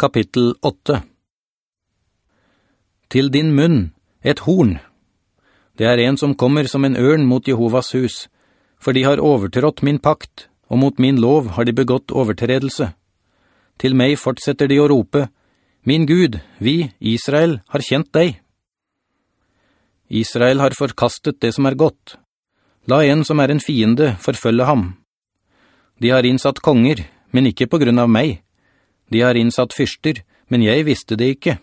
Kapittel 8 Til din munn, et horn. Det er en som kommer som en ørn mot Jehovas hus, for de har overtrådt min pakt, og mot min lov har de begått overtredelse. Til meg fortsetter de å rope, «Min Gud, vi, Israel, har kjent deg.» Israel har forkastet det som er godt. La en som er en fiende forfølge ham. De har innsatt konger, men ikke på grunn av meg. De har innsatt fyrster, men jeg visste det ikke.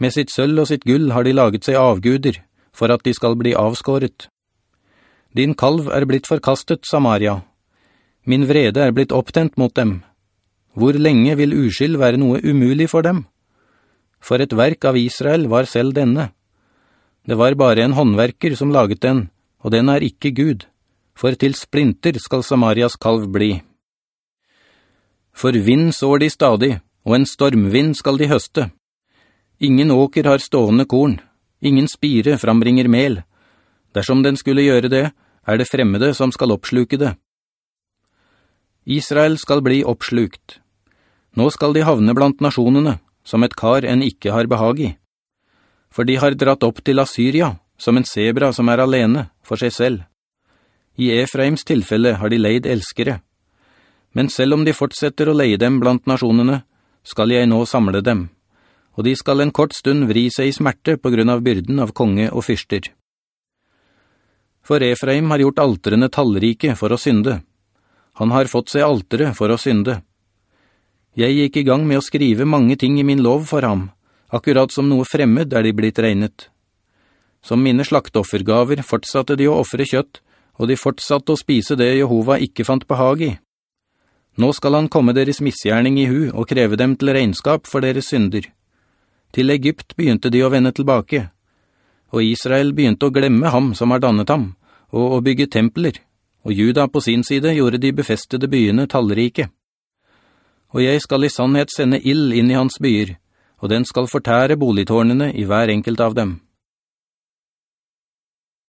Med sitt sølv og sitt gull har de laget seg avguder, for at de skal bli avskåret. Din kalv er blitt forkastet, Samaria. Min vrede er blitt opptent mot dem. Hvor lenge vil uskyld være noe umulig for dem? For et verk av Israel var selv denne. Det var bare en håndverker som laget den, og den er ikke Gud, for til splinter skal Samarias kalv bli. For vind sår de stadig, og en stormvind skal de høste. Ingen åker har stående korn, ingen spire frambringer mel. Dersom den skulle gjøre det, er det fremmede som skal oppsluke det. Israel skal bli oppslukt. Nå skal de havne blant nasjonene, som et kar en ikke har behag i. For de har dratt opp til Assyria, som en zebra som er alene, for seg selv. I Efraims tilfelle har de leid elskere. Men selv om de fortsetter å leie dem blant nasjonene, skal jeg nå samle dem, og de skal en kort stund vri seg i smerte på grunn av byrden av konge og fyrster. For Efraim har gjort alterene tallrike for å synde. Han har fått seg altere for å synde. Jeg gikk i gang med å skrive mange ting i min lov for ham, akkurat som noe fremmed er de blitt regnet. Som mine slaktoffergaver fortsatte de å offre kjøtt, og de fortsatte å spise det Jehova ikke fant behag i. Nå skal han komme deres misgjerning i hu og kreve dem til regnskap for deres synder. Til Egypt begynte de å vende tilbake, og Israel begynte å glemme ham som har dannet ham, og å bygge templer, og Juda på sin side gjorde de befestede byene tallrike. Og jeg skal i sannhet sende ill inn i hans byer, og den skal fortære boligtårnene i hver enkelt av dem.»